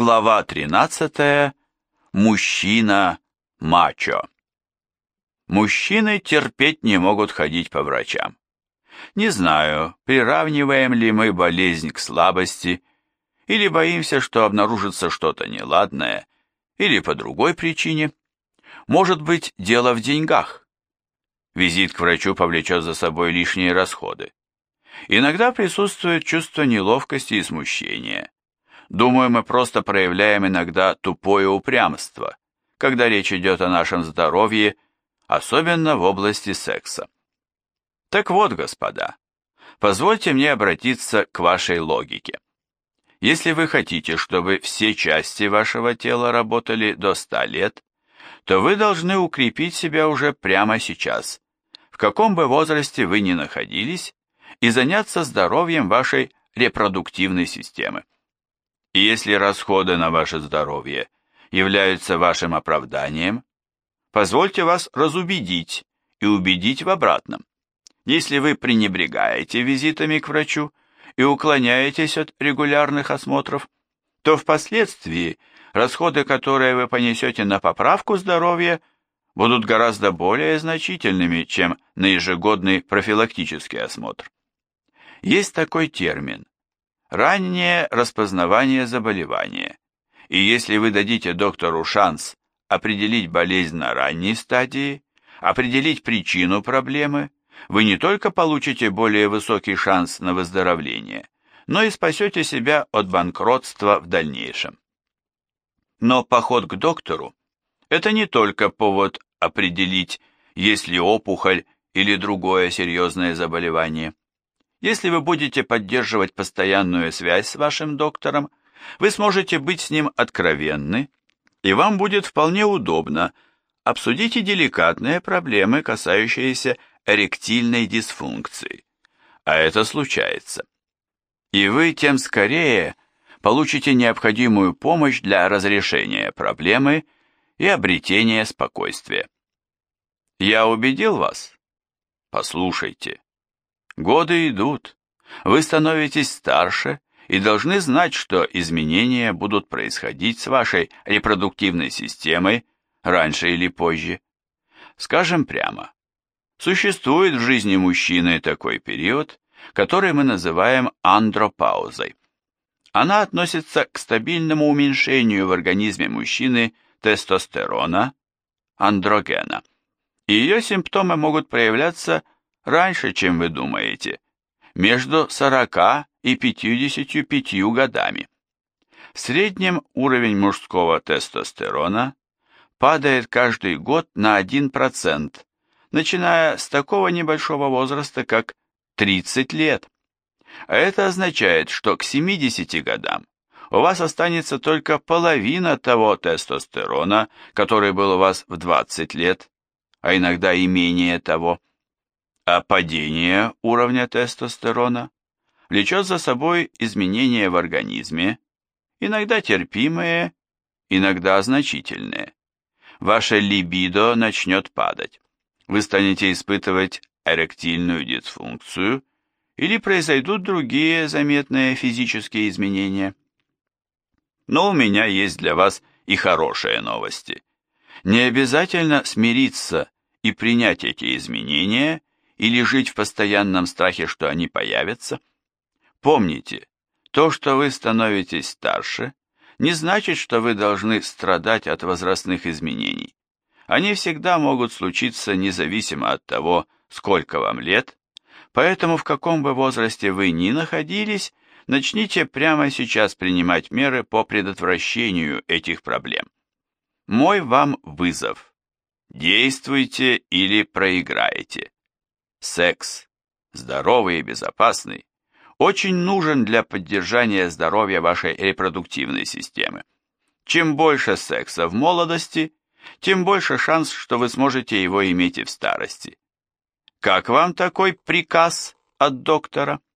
Глава 13. Мужчина мачо. Мужчины терпеть не могут ходить по врачам. Не знаю, приравниваем ли мы болезнь к слабости, или боимся, что обнаружится что-то неладное, или по другой причине. Может быть, дело в деньгах. Визит к врачу повлечет за собой лишние расходы. Иногда присутствует чувство неловкости и смущения. Думаю, мы просто проявляем иногда тупое упрямство, когда речь идет о нашем здоровье, особенно в области секса. Так вот, господа, позвольте мне обратиться к вашей логике. Если вы хотите, чтобы все части вашего тела работали до 100 лет, то вы должны укрепить себя уже прямо сейчас, в каком бы возрасте вы ни находились, и заняться здоровьем вашей репродуктивной системы. И если расходы на ваше здоровье являются вашим оправданием, позвольте вас разубедить и убедить в обратном. Если вы пренебрегаете визитами к врачу и уклоняетесь от регулярных осмотров, то впоследствии расходы, которые вы понесете на поправку здоровья, будут гораздо более значительными, чем на ежегодный профилактический осмотр. Есть такой термин – раннее распознавание заболевания. И если вы дадите доктору шанс определить болезнь на ранней стадии, определить причину проблемы, вы не только получите более высокий шанс на выздоровление, но и спасете себя от банкротства в дальнейшем. Но поход к доктору – это не только повод определить, есть ли опухоль или другое серьезное заболевание. Если вы будете поддерживать постоянную связь с вашим доктором, вы сможете быть с ним откровенны, и вам будет вполне удобно обсудить деликатные проблемы, касающиеся эректильной дисфункции. А это случается. И вы тем скорее получите необходимую помощь для разрешения проблемы и обретения спокойствия. Я убедил вас? Послушайте. Годы идут, вы становитесь старше и должны знать, что изменения будут происходить с вашей репродуктивной системой раньше или позже. Скажем прямо, существует в жизни мужчины такой период, который мы называем андропаузой. Она относится к стабильному уменьшению в организме мужчины тестостерона, андрогена. Ее симптомы могут проявляться раньше, чем вы думаете, между 40 и 55 годами. В среднем уровень мужского тестостерона падает каждый год на 1%, начиная с такого небольшого возраста, как 30 лет. А это означает, что к 70 годам у вас останется только половина того тестостерона, который был у вас в 20 лет, а иногда и менее того а падение уровня тестостерона влечет за собой изменения в организме, иногда терпимые, иногда значительные. Ваше либидо начнет падать. Вы станете испытывать эректильную дисфункцию или произойдут другие заметные физические изменения. Но у меня есть для вас и хорошие новости. Не обязательно смириться и принять эти изменения или жить в постоянном страхе, что они появятся? Помните, то, что вы становитесь старше, не значит, что вы должны страдать от возрастных изменений. Они всегда могут случиться независимо от того, сколько вам лет, поэтому в каком бы возрасте вы ни находились, начните прямо сейчас принимать меры по предотвращению этих проблем. Мой вам вызов. Действуйте или проиграете. Секс, здоровый и безопасный, очень нужен для поддержания здоровья вашей репродуктивной системы. Чем больше секса в молодости, тем больше шанс, что вы сможете его иметь и в старости. Как вам такой приказ от доктора?